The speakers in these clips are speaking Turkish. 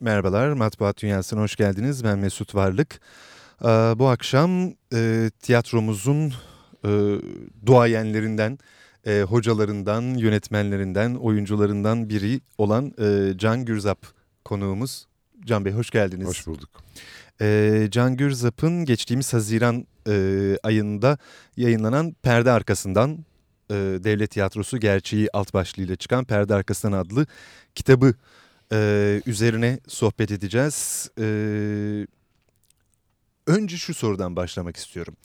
Merhabalar, Matbuat Dünyası'na hoş geldiniz. Ben Mesut Varlık. Ee, bu akşam e, tiyatromuzun e, duayenlerinden, e, hocalarından, yönetmenlerinden, oyuncularından biri olan e, Can Gürzap konuğumuz. Can Bey hoş geldiniz. Hoş bulduk. E, Can Gürzap'ın geçtiğimiz Haziran e, ayında yayınlanan Perde Arkasından e, Devlet Tiyatrosu Gerçeği alt başlığıyla çıkan Perde Arkasından adlı kitabı e, üzerine sohbet edeceğiz. E, önce şu sorudan başlamak istiyorum.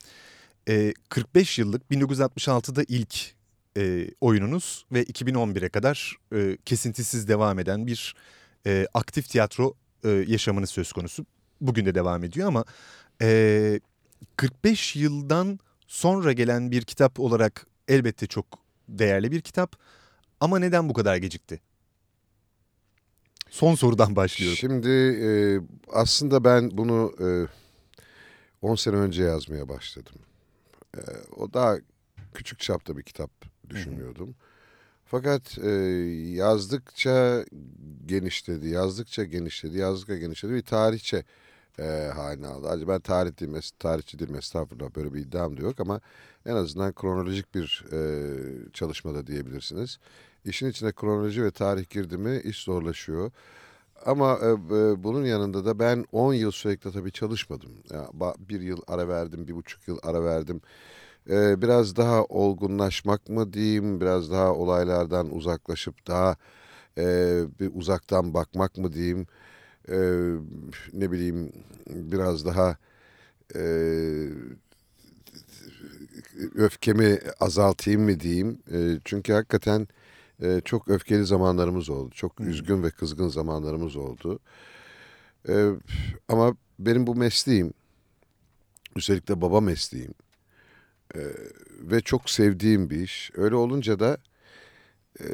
E, 45 yıllık 1966'da ilk e, oyununuz ve 2011'e kadar e, kesintisiz devam eden bir e, aktif tiyatro e, yaşamınız söz konusu. Bugün de devam ediyor ama e, 45 yıldan sonra gelen bir kitap olarak elbette çok değerli bir kitap. Ama neden bu kadar gecikti? Son sorudan başlıyorum. Şimdi e, aslında ben bunu e, 10 sene önce yazmaya başladım. E, o daha küçük çapta bir kitap. Hı hı. Fakat e, yazdıkça genişledi, yazdıkça genişledi, yazdıkça genişledi bir tarihçe e, haline aldı. Acaba ben tarih değilim, tarihçi değilim estağfurullah böyle bir iddiam da yok ama en azından kronolojik bir e, çalışmada diyebilirsiniz. İşin içine kronoloji ve tarih girdi mi iş zorlaşıyor. Ama e, e, bunun yanında da ben 10 yıl sürekli tabii çalışmadım. Yani bir yıl ara verdim, bir buçuk yıl ara verdim. E, biraz daha olgunlaşmak mı diyeyim, biraz daha olaylardan uzaklaşıp daha e, bir uzaktan bakmak mı diyeyim. E, ne bileyim biraz daha e, öfkemi azaltayım mı diyeyim. E, çünkü hakikaten e, çok öfkeli zamanlarımız oldu. Çok hmm. üzgün ve kızgın zamanlarımız oldu. E, ama benim bu mesleğim, üstelik de baba mesleğim e, ve çok sevdiğim bir iş. Öyle olunca da e,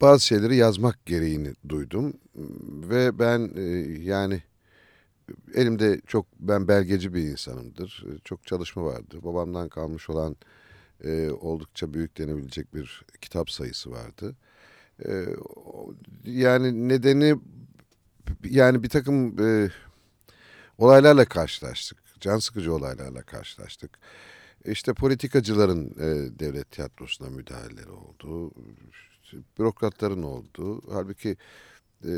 bazı şeyleri yazmak gereğini duydum. Ve ben e, yani elimde çok ben belgeci bir insanımdır. Çok çalışma vardı. Babamdan kalmış olan e, oldukça büyük denebilecek bir kitap sayısı vardı. E, yani nedeni yani bir takım e, olaylarla karşılaştık. Can sıkıcı olaylarla karşılaştık. İşte politikacıların e, devlet tiyatrosuna müdahaleleri oldu. Bürokratların oldu. Halbuki e,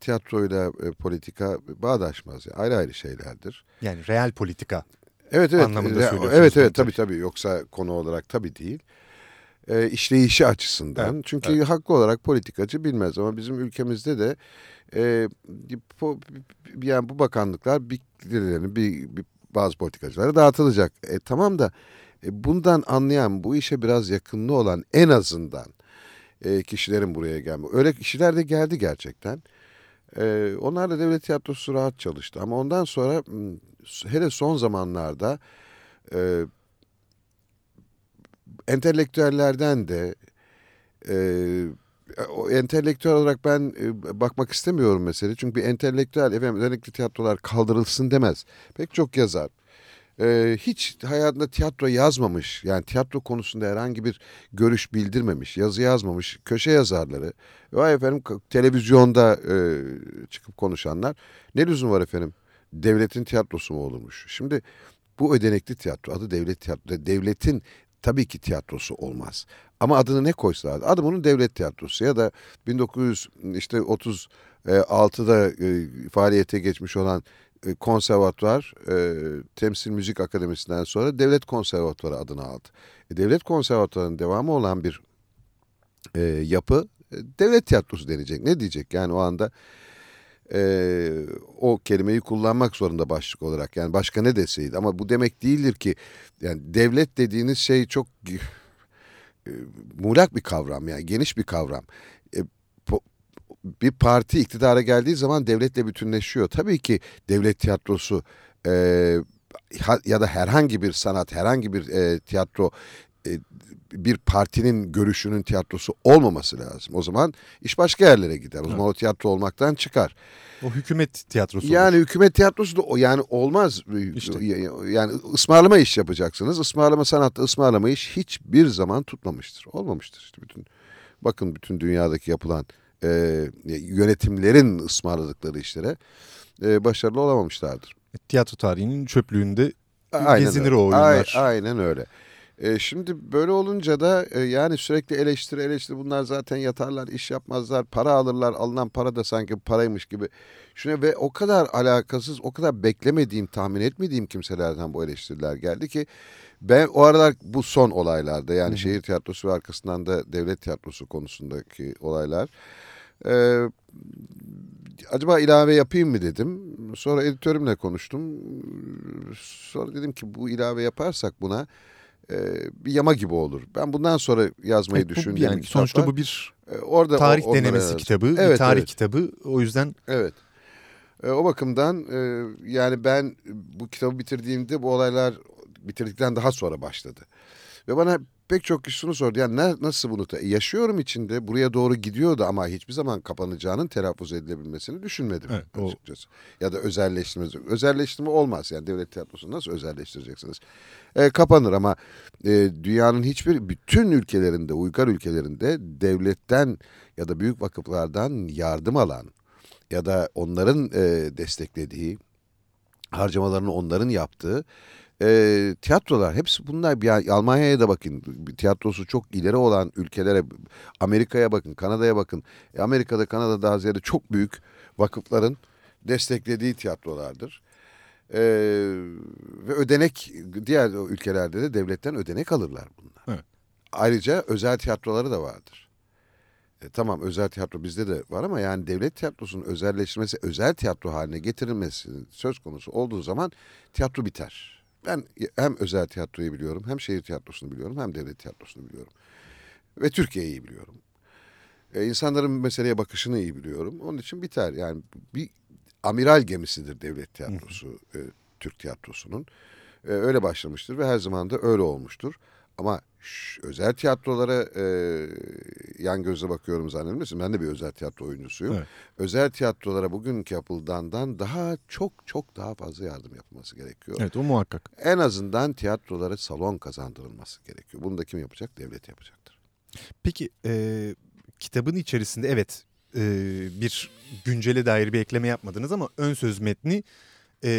tiyatroyla e, politika bağdaşmaz. Yani ayrı ayrı şeylerdir. Yani real politika Evet evet. Anlamında ya, evet evet tabii tabii yoksa konu olarak tabii değil. E, işleyişi açısından. Evet, Çünkü evet. haklı olarak politikacı bilmez ama bizim ülkemizde de e, po, yani bu bakanlıklar bir, bir, bir bazı politikacılara dağıtılacak. E, tamam da e, bundan anlayan bu işe biraz yakınlı olan en azından e, kişilerin buraya gelme. Öyle kişiler de geldi gerçekten. E, onlar da devlet tiyatrosu rahat çalıştı ama ondan sonra hele son zamanlarda e, entelektüellerden de e, o entelektüel olarak ben e, bakmak istemiyorum mesela. Çünkü bir entelektüel efendim özellikle tiyatrolar kaldırılsın demez. Pek çok yazar. E, hiç hayatında tiyatro yazmamış. Yani tiyatro konusunda herhangi bir görüş bildirmemiş. Yazı yazmamış. Köşe yazarları. Vay efendim televizyonda e, çıkıp konuşanlar. Ne lüzum var efendim? Devletin tiyatrosu mu olurmuş? Şimdi bu ödenekli tiyatro adı devlet tiyatro. Devletin tabii ki tiyatrosu olmaz. Ama adını ne koysalar adı bunun devlet tiyatrosu ya da 1936'da e, faaliyete geçmiş olan e, konservatuvar e, temsil müzik akademisinden sonra devlet konservatuvarı adını aldı. E, devlet konservatuvarının devamı olan bir e, yapı e, devlet tiyatrosu denecek. Ne diyecek yani o anda e, o kelimeyi kullanmak zorunda başlık olarak. Yani başka ne deseydi ama bu demek değildir ki yani devlet dediğiniz şey çok e, muğlak bir kavram yani geniş bir kavram. E, po, bir parti iktidara geldiği zaman devletle bütünleşiyor. Tabii ki devlet tiyatrosu e, ya da herhangi bir sanat, herhangi bir e, tiyatro e, bir partinin görüşünün tiyatrosu olmaması lazım. O zaman iş başka yerlere gider. O zaman evet. o tiyatro olmaktan çıkar. O hükümet tiyatrosu Yani olur. hükümet tiyatrosu da o yani olmaz. İşte. Yani ısmarlama iş yapacaksınız. Ismarlama sanatta ısmarlama iş hiçbir zaman tutmamıştır. Olmamıştır işte bütün. Bakın bütün dünyadaki yapılan e, yönetimlerin ısmarladıkları işlere e, başarılı olamamışlardır. Tiyatro tarihinin çöplüğünde aynen gezinir öyle. o oyunlar. aynen öyle. E, şimdi böyle olunca da e, yani sürekli eleştiri eleştiri bunlar zaten yatarlar, iş yapmazlar, para alırlar. Alınan para da sanki paraymış gibi. Şuna ve o kadar alakasız, o kadar beklemediğim, tahmin etmediğim kimselerden bu eleştiriler geldi ki ben o aralar bu son olaylarda yani Hı. şehir tiyatrosu ve arkasından da devlet tiyatrosu konusundaki olaylar. E, acaba ilave yapayım mı dedim. Sonra editörümle konuştum. Sonra dedim ki bu ilave yaparsak buna e, bir yama gibi olur. Ben bundan sonra yazmayı evet, düşündüğüm yani, kitap Sonuçta var. bu bir e, orada tarih o, denemesi yazdım. kitabı, evet, bir tarih evet. kitabı. O yüzden... Evet. E, o bakımdan e, yani ben bu kitabı bitirdiğimde bu olaylar bitirdikten daha sonra başladı. Ve bana pek çok kişi şunu sordu. Yani ne, nasıl bunu yaşıyorum içinde buraya doğru gidiyordu ama hiçbir zaman kapanacağının telaffuz edilebilmesini düşünmedim evet, açıkçası. O... Ya da özelleştirme. Özelleştirme olmaz yani devlet tiyatrosunu nasıl özelleştireceksiniz? E, kapanır ama e, dünyanın hiçbir bütün ülkelerinde, uygar ülkelerinde devletten ya da büyük vakıflardan yardım alan ya da onların e, desteklediği harcamalarını onların yaptığı e, tiyatrolar hepsi bunlar ya Almanya'ya da bakın tiyatrosu çok ileri olan ülkelere Amerika'ya bakın Kanada'ya bakın e, Amerika'da Kanada'da daha ziyade çok büyük vakıfların desteklediği tiyatrolardır. Ee, ve ödenek diğer ülkelerde de devletten ödenek alırlar bunlar. Evet. Ayrıca özel tiyatroları da vardır. E, tamam özel tiyatro bizde de var ama yani devlet tiyatrosunun özelleştirmesi, özel tiyatro haline getirilmesi söz konusu olduğu zaman tiyatro biter. Ben hem özel tiyatroyu biliyorum, hem şehir tiyatrosunu biliyorum, hem devlet tiyatrosunu biliyorum. Ve Türkiye'yi biliyorum. E, insanların meseleye bakışını iyi biliyorum. Onun için biter. Yani bir amiral gemisidir devlet tiyatrosu, e, Türk tiyatrosunun. E, öyle başlamıştır ve her zaman da öyle olmuştur. Ama özel tiyatrolara e, yan gözle bakıyorum zannedilmesin. Ben de bir özel tiyatro oyuncusuyum. Evet. Özel tiyatrolara bugünkü yapıldığından daha çok çok daha fazla yardım yapılması gerekiyor. Evet o muhakkak. En azından tiyatrolara salon kazandırılması gerekiyor. Bunu da kim yapacak? Devlet yapacaktır. Peki e, kitabın içerisinde evet e, bir güncele dair bir ekleme yapmadınız ama ön söz metni e,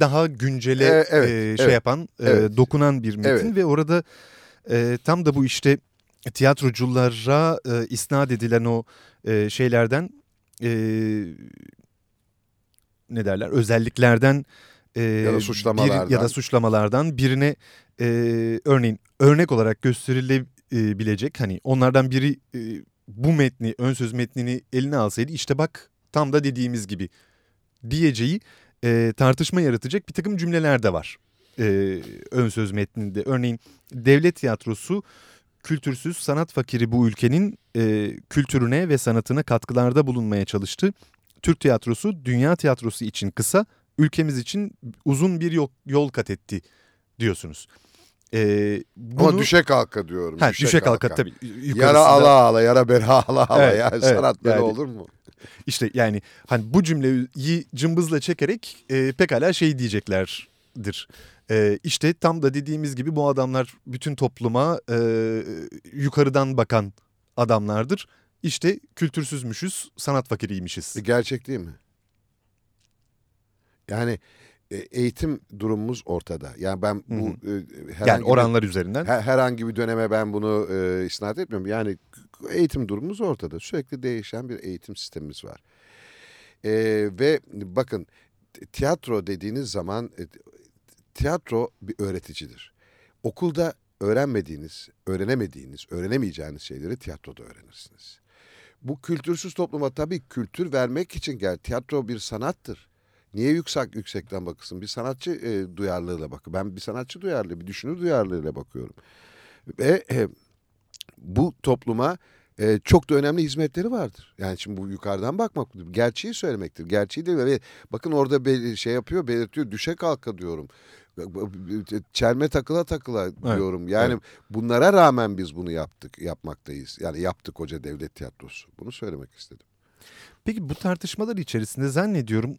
daha güncele e, evet, e, şey evet, yapan, e, evet. dokunan bir metin evet. ve orada e, tam da bu işte tiyatroculara e, isnat edilen o e, şeylerden e, ne derler özelliklerden e, ya da suçlamalardan bir, ya da suçlamalardan birine e, örneğin örnek olarak gösterilebilecek hani onlardan biri e, bu metni ön söz metnini eline alsaydı işte bak tam da dediğimiz gibi diyeceği e, tartışma yaratacak bir takım cümleler de var e, ön söz metninde. Örneğin devlet tiyatrosu kültürsüz sanat fakiri bu ülkenin e, kültürüne ve sanatına katkılarda bulunmaya çalıştı. Türk tiyatrosu dünya tiyatrosu için kısa, ülkemiz için uzun bir yol, yol kat etti diyorsunuz. Ee, bunu... Ama düşe kalka diyorum. Ha, düşe, düşe kalka, kalka tabii. Yukarısında... Yara ala ala, yara bera ala ala. Evet, yani evet, sanat böyle yani, olur mu? İşte yani hani bu cümleyi cımbızla çekerek e, pekala şey diyeceklerdir. E, işte tam da dediğimiz gibi bu adamlar bütün topluma e, yukarıdan bakan adamlardır. İşte kültürsüzmüşüz, sanat fakiriymişiz. E, gerçek değil mi? Yani eğitim durumumuz ortada. Yani ben bu e, yani oranlar bir, üzerinden her, herhangi bir döneme ben bunu e, isnat etmiyorum. Yani eğitim durumumuz ortada. Sürekli değişen bir eğitim sistemimiz var. E, ve bakın tiyatro dediğiniz zaman e, tiyatro bir öğreticidir. Okulda öğrenmediğiniz, öğrenemediğiniz, öğrenemeyeceğiniz şeyleri tiyatroda öğrenirsiniz. Bu kültürsüz topluma tabii kültür vermek için gel. Tiyatro bir sanattır. Niye yüksek yüksekten bakılsın? Bir sanatçı e, duyarlılığıyla bakıyor. Ben bir sanatçı duyarlı, bir düşünür duyarlılığıyla bakıyorum. Ve e, bu topluma e, çok da önemli hizmetleri vardır. Yani şimdi bu yukarıdan bakmak, gerçeği söylemektir. Gerçeği değil ve bakın orada be, şey yapıyor, belirtiyor, düşe kalka diyorum. Çelme takıla takıla evet, diyorum. Yani evet. bunlara rağmen biz bunu yaptık, yapmaktayız. Yani yaptık Hoca Devlet Tiyatrosu. Bunu söylemek istedim. Peki bu tartışmalar içerisinde zannediyorum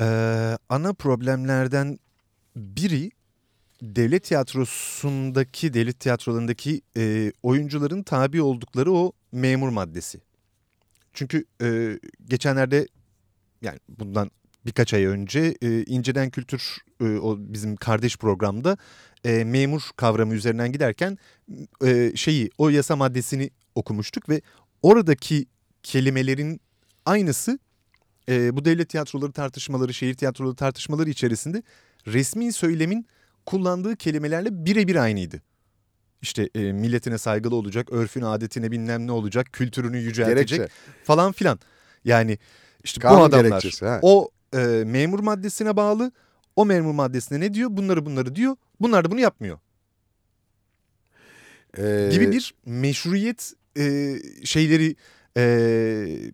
ee, ana problemlerden biri devlet tiyatrosundaki, devlet tiyatrolarındaki e, oyuncuların tabi oldukları o memur maddesi. Çünkü e, geçenlerde yani bundan birkaç ay önce e, İnceden Kültür e, o bizim kardeş programda e, memur kavramı üzerinden giderken e, şeyi o yasa maddesini okumuştuk ve oradaki kelimelerin aynısı e, bu devlet tiyatroları tartışmaları, şehir tiyatroları tartışmaları içerisinde resmi söylemin kullandığı kelimelerle birebir aynıydı. İşte e, milletine saygılı olacak, örfün adetine bilmem ne olacak, kültürünü yüceltecek Gerekçe. falan filan. Yani işte Kanun bu adamlar o e, memur maddesine bağlı. O memur maddesine ne diyor? Bunları bunları diyor. Bunlar da bunu yapmıyor. Ee, Gibi bir meşruiyet e, şeyleri e,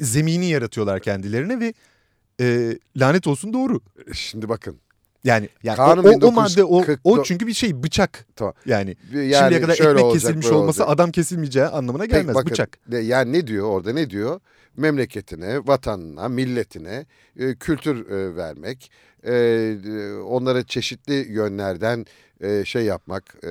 zemini yaratıyorlar kendilerine ve e, lanet olsun doğru. Şimdi bakın. Yani, yani Kanun o, o, o madde o, 1940 o çünkü bir şey bıçak. Tamam. Yani, Yani şimdiye kadar ekmek olacak, kesilmiş olması olacak. adam kesilmeyeceği anlamına Peki gelmez. bakın, bıçak. Yani ne diyor orada ne diyor? Memleketine, vatanına, milletine e, kültür e, vermek, e, e, onlara çeşitli yönlerden e, şey yapmak, e,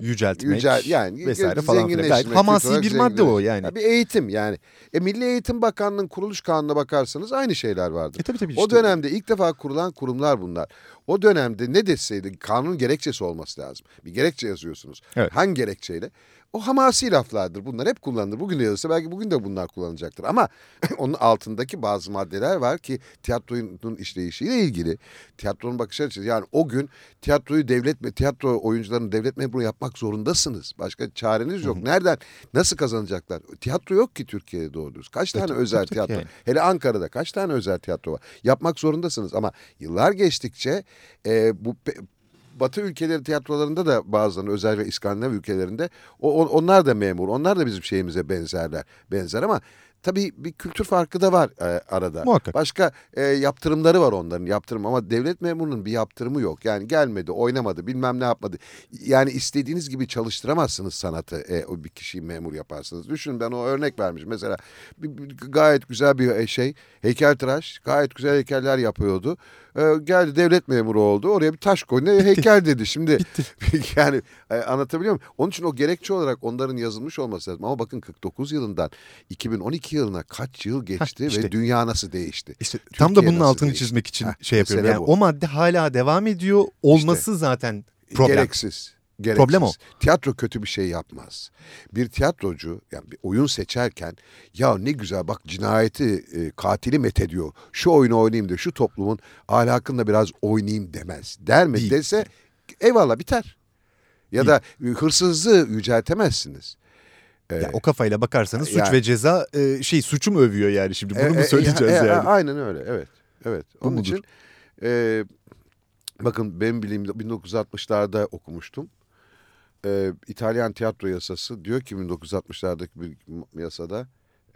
Yüceltmek yücel yani vesaire falan filan. Gayet hamasi bir madde o yani. Ya bir eğitim yani. E, Milli Eğitim Bakanlığı'nın kuruluş kanununa bakarsanız aynı şeyler vardır. E tabii tabii O işte. dönemde ilk defa kurulan kurumlar bunlar. O dönemde ne deseydi kanun gerekçesi olması lazım. Bir gerekçe yazıyorsunuz. Evet. Hangi gerekçeyle? O hamasi laflardır. Bunlar hep kullanılır. Bugün de yazılsa belki bugün de bunlar kullanacaktır. Ama onun altındaki bazı maddeler var ki tiyatronun işleyişiyle ilgili. Tiyatronun bakış açısı. Yani o gün tiyatroyu devlet mi tiyatro oyuncularını devlet memuru yapmak zorundasınız. Başka çareniz yok. Nereden nasıl kazanacaklar? Tiyatro yok ki Türkiye'de doğru. Kaç tane tabii, özel tiyatro? yani. Hele Ankara'da kaç tane özel tiyatro var? Yapmak zorundasınız ama yıllar geçtikçe e, bu Batı ülkeleri tiyatrolarında da bazılarının özel ve İskandinav ülkelerinde o- onlar da memur. Onlar da bizim şeyimize benzerler. Benzer ama tabii bir kültür farkı da var e, arada. Muhakkak. Başka e, yaptırımları var onların yaptırım ama devlet memurunun bir yaptırımı yok. Yani gelmedi, oynamadı, bilmem ne yapmadı. Yani istediğiniz gibi çalıştıramazsınız sanatı. E, o bir kişiyi memur yaparsınız. Düşünün ben o örnek vermişim. Mesela bir, bir- gayet güzel bir e, şey heykeltıraş gayet güzel heykeller yapıyordu. E, geldi devlet memuru oldu. Oraya bir taş koy. Ne heykel dedi. Şimdi yani e, anlatabiliyor muyum? Onun için o gerekçe olarak onların yazılmış olması lazım. Ama bakın 49 yılından 2012 yılına kaç yıl geçti işte. ve dünya nasıl değişti? İşte tam da Türkiye bunun altını değişti? çizmek için Heh, şey yapıyorum. Yani bu. o madde hala devam ediyor. Olması zaten problem. Gereksiz. Gereksiz. Problem o. Tiyatro kötü bir şey yapmaz. Bir tiyatrocu yani bir oyun seçerken ya ne güzel bak cinayeti e, katili methediyor. Şu oyunu oynayayım da şu toplumun ahlakında biraz oynayayım demez. Der mi Değil. dese eyvallah biter. Ya da e, hırsızlığı yüceltemezsiniz. Ya o kafayla bakarsanız suç Yani- ve ceza e, şey suçu mu övüyor yani şimdi bunu E, mu e, söyleyeceğiz e, e, yani? Aynen öyle evet. Evet. Bu Onun mudur? için e, bakın benim bildiğim 1960'larda okumuştum. E, İtalyan tiyatro yasası diyor ki 1960'lardaki bir yasada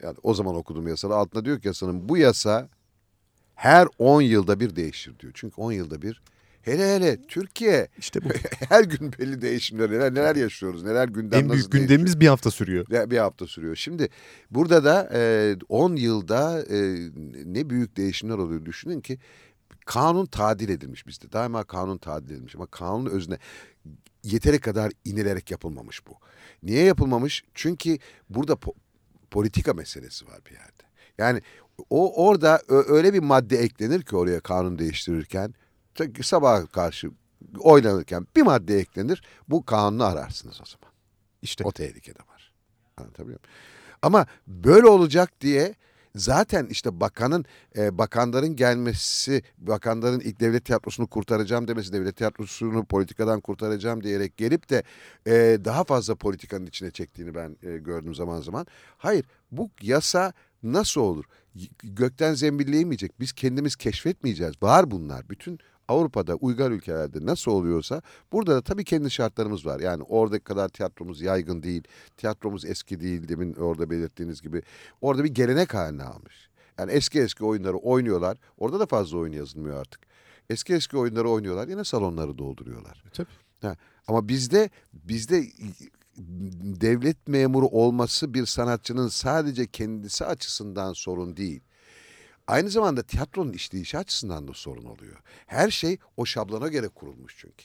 yani o zaman okuduğum yasada altında diyor ki yasanın bu yasa her 10 yılda bir değişir diyor. Çünkü 10 yılda bir hele hele Türkiye İşte bu. her gün belli değişimler neler, neler yaşıyoruz neler gündem en büyük değişiyor. gündemimiz bir hafta sürüyor. Bir hafta sürüyor. Şimdi burada da e, 10 yılda e, ne büyük değişimler oluyor. Düşünün ki kanun tadil edilmiş bizde. Daima kanun tadil edilmiş ama kanunun özüne yeteri kadar inilerek yapılmamış bu. Niye yapılmamış? Çünkü burada po- politika meselesi var bir yerde. Yani o orada öyle bir madde eklenir ki oraya kanun değiştirirken sabaha karşı oynanırken bir madde eklenir. Bu kanunu ararsınız o zaman. İşte O tehlike de var. Anlatabiliyor muyum? Ama böyle olacak diye zaten işte bakanın, e, bakanların gelmesi, bakanların ilk devlet tiyatrosunu kurtaracağım demesi, devlet tiyatrosunu politikadan kurtaracağım diyerek gelip de e, daha fazla politikanın içine çektiğini ben e, gördüm zaman zaman. Hayır, bu yasa nasıl olur? Gökten zembilleyemeyecek. Biz kendimiz keşfetmeyeceğiz. Var bunlar. Bütün Avrupa'da, uygar ülkelerde nasıl oluyorsa burada da tabii kendi şartlarımız var. Yani oradaki kadar tiyatromuz yaygın değil. Tiyatromuz eski değil demin orada belirttiğiniz gibi. Orada bir gelenek haline almış. Yani eski eski oyunları oynuyorlar. Orada da fazla oyun yazılmıyor artık. Eski eski oyunları oynuyorlar. Yine salonları dolduruyorlar. tabii. Ha, ama bizde bizde devlet memuru olması bir sanatçının sadece kendisi açısından sorun değil. Aynı zamanda tiyatronun işleyişi açısından da sorun oluyor. Her şey o şablona göre kurulmuş çünkü.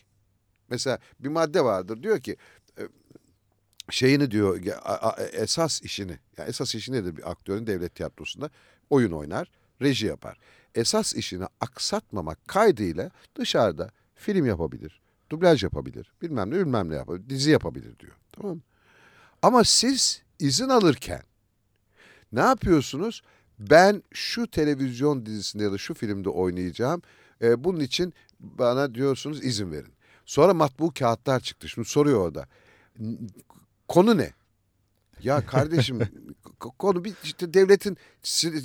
Mesela bir madde vardır diyor ki şeyini diyor esas işini yani esas işi nedir bir aktörün devlet tiyatrosunda oyun oynar reji yapar. Esas işini aksatmamak kaydıyla dışarıda film yapabilir, dublaj yapabilir, bilmem ne bilmem ne yapabilir, dizi yapabilir diyor. Tamam mı? Ama siz izin alırken ne yapıyorsunuz? Ben şu televizyon dizisinde ya da şu filmde oynayacağım. E, bunun için bana diyorsunuz izin verin. Sonra matbu kağıtlar çıktı. Şimdi soruyor orada. Konu ne? Ya kardeşim konu bir işte devletin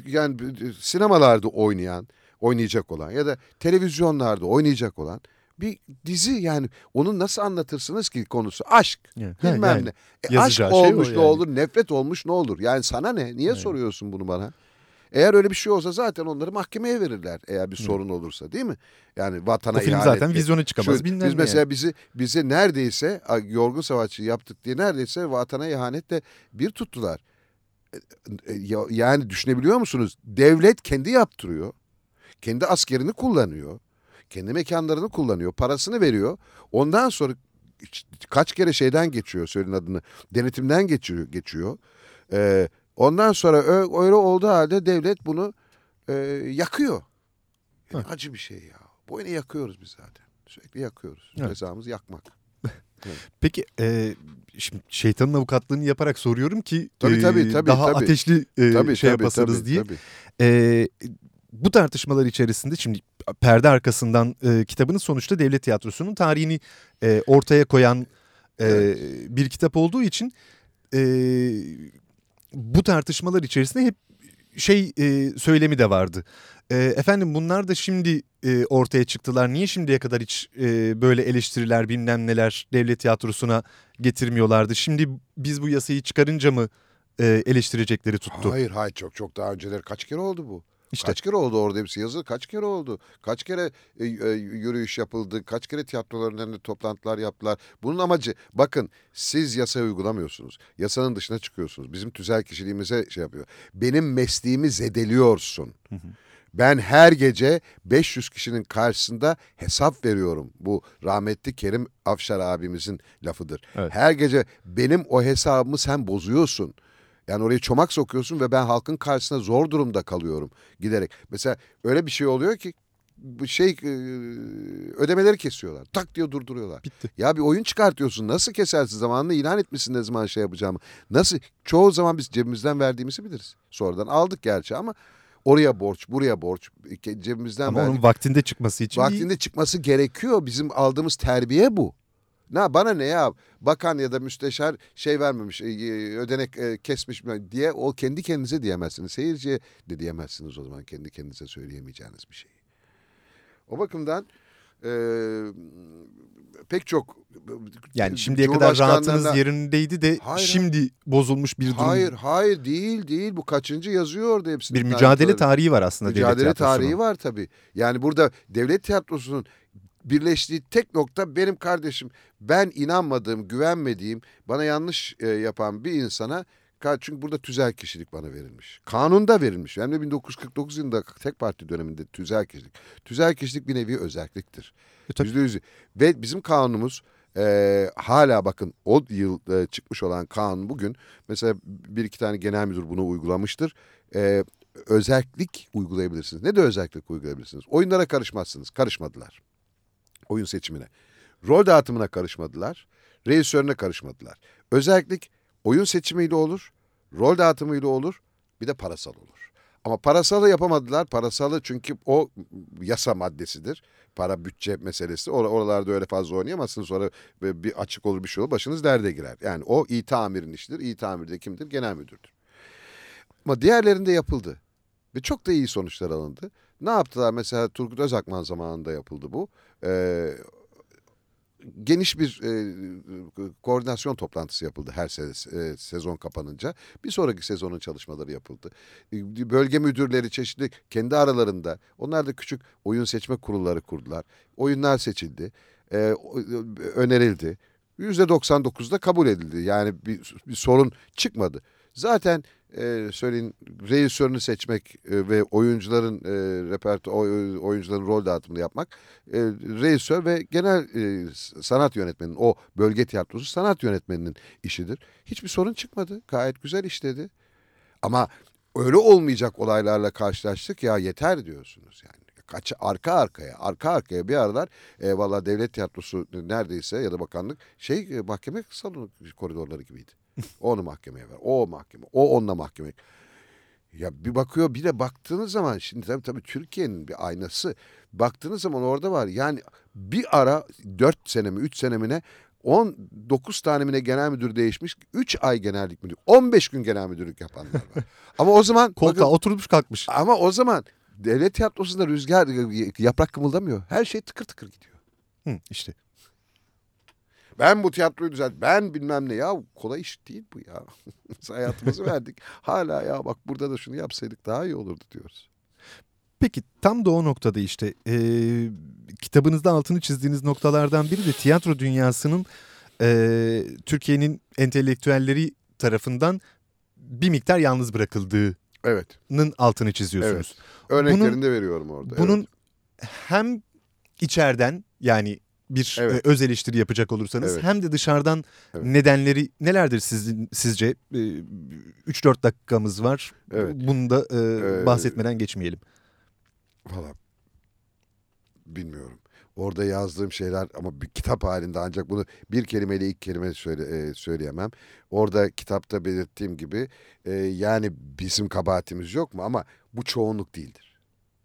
yani sinemalarda oynayan, oynayacak olan ya da televizyonlarda oynayacak olan bir dizi yani onu nasıl anlatırsınız ki konusu aşk yani, bilmem yani, ne. E, aşk şey olmuş şey ne yani. olur nefret olmuş ne olur yani sana ne niye evet. soruyorsun bunu bana? Eğer öyle bir şey olsa zaten onları mahkemeye verirler eğer bir sorun olursa değil mi? Yani vatana o film zaten vizyona çıkamaz. Şu, biz mesela yani. bizi bize neredeyse yorgun savaşçı yaptık diye neredeyse vatana ihanetle bir tuttular. E, e, yani düşünebiliyor musunuz? Devlet kendi yaptırıyor. Kendi askerini kullanıyor. Kendi mekanlarını kullanıyor. Parasını veriyor. Ondan sonra kaç kere şeyden geçiyor söyleyin adını. Denetimden geçiyor. geçiyor. Ee, ondan sonra öyle olduğu halde devlet bunu e, yakıyor. Yani acı bir şey ya. Bu oyunu yakıyoruz biz zaten. Sürekli yakıyoruz. Evet. Cezamız yakmak. Peki e, şimdi şeytanın avukatlığını yaparak soruyorum ki tabii, tabii, tabii, daha tabii. ateşli e, tabii, şey tabii, yapasınız tabii, diye. Tabii. E, bu tartışmalar içerisinde şimdi perde arkasından e, kitabının sonuçta devlet tiyatrosunun tarihini e, ortaya koyan e, evet. bir kitap olduğu için e, bu tartışmalar içerisinde hep şey e, söylemi de vardı. E, efendim bunlar da şimdi e, ortaya çıktılar. Niye şimdiye kadar hiç e, böyle eleştiriler bilmem neler devlet tiyatrosuna getirmiyorlardı? Şimdi biz bu yasayı çıkarınca mı e, eleştirecekleri tuttu? Hayır hayır çok çok daha önceler kaç kere oldu bu? İşte. Kaç kere oldu orada hepsi yazı kaç kere oldu? Kaç kere e, e, yürüyüş yapıldı? Kaç kere tiyatroların önünde toplantılar yaptılar? Bunun amacı bakın siz yasa uygulamıyorsunuz. Yasanın dışına çıkıyorsunuz. Bizim tüzel kişiliğimize şey yapıyor. Benim mesleğimi zedeliyorsun. Hı hı. Ben her gece 500 kişinin karşısında hesap veriyorum. Bu rahmetli Kerim Afşar abimizin lafıdır. Evet. Her gece benim o hesabımı sen bozuyorsun. Yani oraya çomak sokuyorsun ve ben halkın karşısında zor durumda kalıyorum giderek. Mesela öyle bir şey oluyor ki şey ödemeleri kesiyorlar. Tak diye durduruyorlar. Bitti. Ya bir oyun çıkartıyorsun. Nasıl kesersin zamanında ilan etmişsin ne zaman şey yapacağımı. Nasıl? Çoğu zaman biz cebimizden verdiğimizi biliriz. Sonradan aldık gerçi ama oraya borç, buraya borç cebimizden Ama verdik. onun vaktinde çıkması için Vaktinde değil. çıkması gerekiyor. Bizim aldığımız terbiye bu. Ne bana ne ya bakan ya da müsteşar şey vermemiş e, e, ödenek e, kesmiş diye o kendi kendinize diyemezsiniz. Seyirciye de diyemezsiniz o zaman kendi kendinize söyleyemeyeceğiniz bir şeyi. O bakımdan e, pek çok yani şimdiye kadar rahatınız yerindeydi de hayır, şimdi bozulmuş bir durum. Hayır hayır değil değil bu kaçıncı yazıyor orada hepsinin. Bir mücadele tarihi var aslında mücadele devlet tarihi var tabii. Yani burada devlet tiyatrosunun birleştiği tek nokta benim kardeşim ben inanmadığım, güvenmediğim, bana yanlış e, yapan bir insana çünkü burada tüzel kişilik bana verilmiş. Kanunda verilmiş. Hem de 1949 yılında tek parti döneminde tüzel kişilik. Tüzel kişilik bir nevi özelliktir. E, Yüzde yüz. Ve bizim kanunumuz e, hala bakın o yıl e, çıkmış olan kanun bugün mesela bir iki tane genel müdür bunu uygulamıştır. E, özellik uygulayabilirsiniz. Ne de özellik uygulayabilirsiniz? Oyunlara karışmazsınız. Karışmadılar oyun seçimine. Rol dağıtımına karışmadılar. Rejisörüne karışmadılar. Özellik oyun seçimiyle olur, rol dağıtımıyla olur, bir de parasal olur. Ama parasalı yapamadılar. Parasalı çünkü o yasa maddesidir. Para bütçe meselesi. Or oralarda öyle fazla oynayamazsınız. Sonra bir açık olur bir şey olur. Başınız derde girer. Yani o iyi tamirin işidir. İyi tamirde kimdir? Genel müdürdür. Ama diğerlerinde yapıldı. Ve çok da iyi sonuçlar alındı. Ne yaptılar? Mesela Turgut Özakman zamanında yapıldı bu. Ee, geniş bir e, koordinasyon toplantısı yapıldı her se e, sezon kapanınca. Bir sonraki sezonun çalışmaları yapıldı. E, bölge müdürleri çeşitli kendi aralarında onlar da küçük oyun seçme kurulları kurdular. Oyunlar seçildi, e, önerildi. %99'da kabul edildi. Yani bir, bir sorun çıkmadı. Zaten e, söyleyin rejisörünü seçmek e, ve oyuncuların e, repertu oy- oyuncuların rol dağıtımını yapmak e, rejisör ve genel e, sanat yönetmeninin o bölge tiyatrosu sanat yönetmeninin işidir. Hiçbir sorun çıkmadı. Gayet güzel işledi. Ama öyle olmayacak olaylarla karşılaştık ya yeter diyorsunuz yani. Kaç arka arkaya, arka arkaya bir aralar e, valla devlet tiyatrosu neredeyse ya da bakanlık şey e, mahkeme salonu koridorları gibiydi. Onu mahkemeye ver, o mahkeme, o onunla mahkeme. Ya bir bakıyor bir de baktığınız zaman şimdi tabii tabii Türkiye'nin bir aynası. Baktığınız zaman orada var yani bir ara 4 sene mi 3 sene mi ne 19 tane mi ne genel müdür değişmiş. 3 ay genellik müdür. 15 gün genel müdürlük yapanlar var. Ama o zaman Koltuğa bakın, oturmuş kalkmış. ama o zaman devlet tiyatrosunda rüzgar yaprak kımıldamıyor. Her şey tıkır tıkır gidiyor. Hı, işte. Ben bu tiyatroyu düzelt. Ben bilmem ne ya kolay iş değil bu ya. Biz hayatımızı verdik. Hala ya bak burada da şunu yapsaydık daha iyi olurdu diyoruz. Peki tam da o noktada işte e, kitabınızda altını çizdiğiniz noktalardan biri de tiyatro dünyasının e, Türkiye'nin entelektüelleri tarafından bir miktar yalnız bırakıldığının Evet. altını çiziyorsunuz. Örneklerini Bunun- de veriyorum orada. Bunun evet. hem içeriden yani bir Evet. e, öz eleştiri yapacak olursanız Evet. hem de dışarıdan Evet. nedenleri nelerdir sizin sizce? E, 3-4 dakikamız var. Evet. Bunu da e, Ee, bahsetmeden geçmeyelim. Valla bilmiyorum. Orada yazdığım şeyler ama bir kitap halinde ancak bunu bir kelimeyle ilk kelime söyle, e, söyleyemem. Orada kitapta belirttiğim gibi e, yani bizim kabahatimiz yok mu ama bu çoğunluk değildir.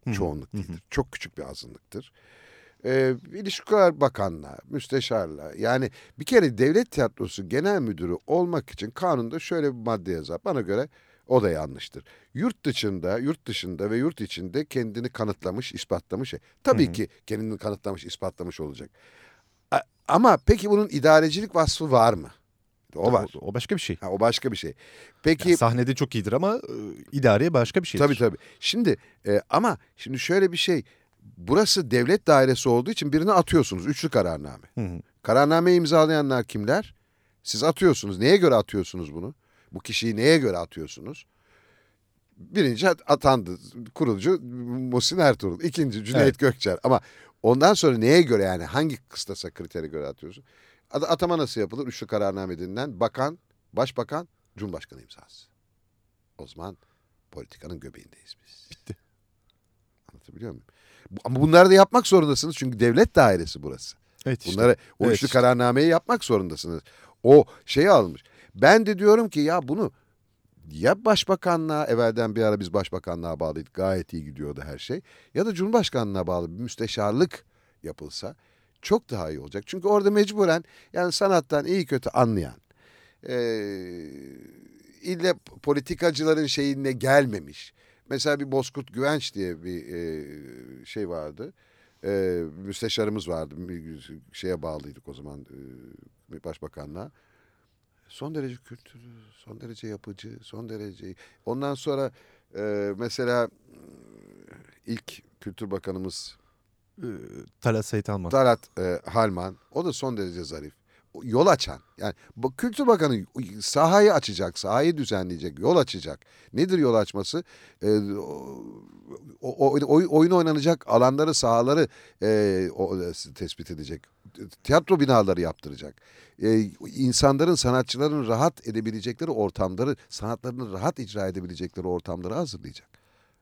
Hı hı, Çoğunluk hı hı. değildir. Çok küçük bir azınlıktır. E, İlişkiler Bakanlığı, müsteşarla yani bir kere devlet tiyatrosu genel müdürü olmak için kanunda şöyle bir madde yazar. Bana göre o da yanlıştır. Yurt dışında, yurt dışında ve yurt içinde kendini kanıtlamış, ispatlamış. şey. Tabii Hı hı. ki kendini kanıtlamış, ispatlamış olacak. A- Ama peki bunun idarecilik vasfı var mı? O var. O, o başka bir şey. Ha, o başka bir şey. Peki Yani sahnede çok iyidir ama e, idareye başka bir şey. Tabii tabii. Şimdi e, ama şimdi şöyle bir şey. Burası devlet dairesi olduğu için birini atıyorsunuz. Üçlü kararname. Hı hı. Kararnameyi imzalayanlar kimler? Siz atıyorsunuz. Neye göre atıyorsunuz bunu? Bu kişiyi neye göre atıyorsunuz? Birinci at- atandı. Kurucu Muhsin Ertuğrul. İkinci Cüneyt Evet. Gökçer. Ama ondan sonra neye göre yani hangi kıstasa kritere göre atıyorsun? At- Atama nasıl yapılır? Üçlü kararname denilen bakan, başbakan, cumhurbaşkanı imzası. O zaman politikanın göbeğindeyiz biz. Bitti. Anlatabiliyor muyum? Ama bunları da yapmak zorundasınız çünkü devlet dairesi burası. Evet işte. Bunları o Evet üçlü kararnameyi yapmak zorundasınız. O şeyi almış. Ben de diyorum ki ya bunu ya başbakanlığa evvelden bir ara biz başbakanlığa bağlıydık. Gayet iyi gidiyordu her şey. Ya da cumhurbaşkanlığına bağlı bir müsteşarlık yapılsa çok daha iyi olacak. Çünkü orada mecburen yani sanattan iyi kötü anlayan eee ille politikacıların şeyine gelmemiş. Mesela bir Bozkurt Güvenç diye bir eee, şey vardı. Eee müsteşarımız vardı. Bir şeye bağlıydık o zaman eee, başbakanlığa. Son derece kültürlü, son derece yapıcı, son derece... Ondan sonra eee, mesela ilk Kültür Bakanımız E, Talat Sait Alman. Talat e, Halman o da son derece zarif. Yol açan. Yani Kültür Bakanı sahayı açacak, sahayı düzenleyecek, yol açacak. Nedir yol açması? E, o, o, oyun oynanacak alanları, sahaları e, o, tespit edecek. Tiyatro binaları yaptıracak. E, insanların, sanatçıların rahat edebilecekleri ortamları, sanatlarını rahat icra edebilecekleri ortamları hazırlayacak.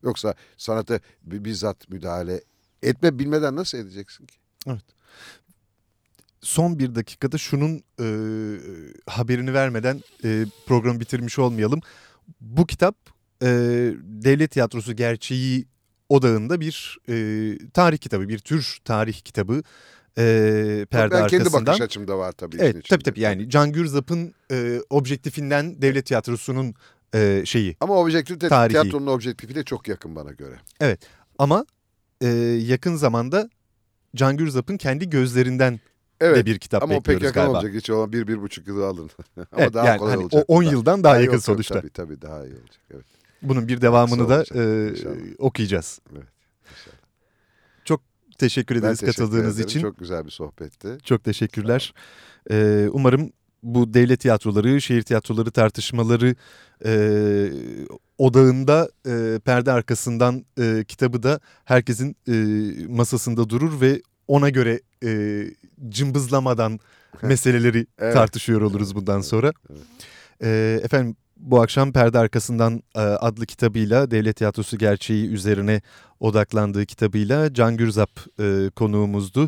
Yoksa sanata bi- bizzat müdahale etme bilmeden nasıl edeceksin ki? Son bir dakikada şunun e, haberini vermeden e, programı bitirmiş olmayalım. Bu kitap e, Devlet Tiyatrosu Gerçeği odağında bir e, tarih kitabı, bir tür tarih kitabı e, perde ben kendi arkasından. bakış açımda var tabii. Evet tabii tabii yani Can Gürzap'ın e, objektifinden devlet tiyatrosunun e, şeyi. Ama objektif de Tarihi. tiyatronun objektifi de çok yakın bana göre. Ama e, yakın zamanda Can Gürzap'ın kendi gözlerinden Evet. de bir kitap ama o pek bekliyoruz yakın galiba. olmayacak. Hiç olan bir, bir buçuk yılı alın. ama Evet, daha yani kolay hani olacak. o 10 yıldan daha Ha, yakın yok, sonuçta. Tabii tabii daha iyi olacak. Evet. Bunun bir devamını da olacak, e, okuyacağız. Evet. inşallah. Teşekkür Ben ederiz teşekkür katıldığınız ederim. için. Çok, Çok güzel bir sohbetti. teşekkürler. E, umarım bu devlet tiyatroları, şehir tiyatroları tartışmaları e, odağında e, perde arkasından e, kitabı da herkesin e, masasında durur ve ona göre e, cımbızlamadan meseleleri evet. tartışıyor oluruz bundan sonra. Evet. E, efendim bu akşam Perde Arkasından e, adlı kitabıyla Devlet Tiyatrosu Gerçeği üzerine odaklandığı kitabıyla Can Gürzap e, konuğumuzdu.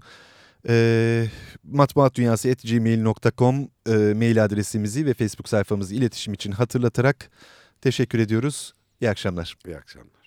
E, matbuatdunyası.gmail.com e, mail adresimizi ve Facebook sayfamızı iletişim için hatırlatarak teşekkür ediyoruz. İyi akşamlar. İyi akşamlar.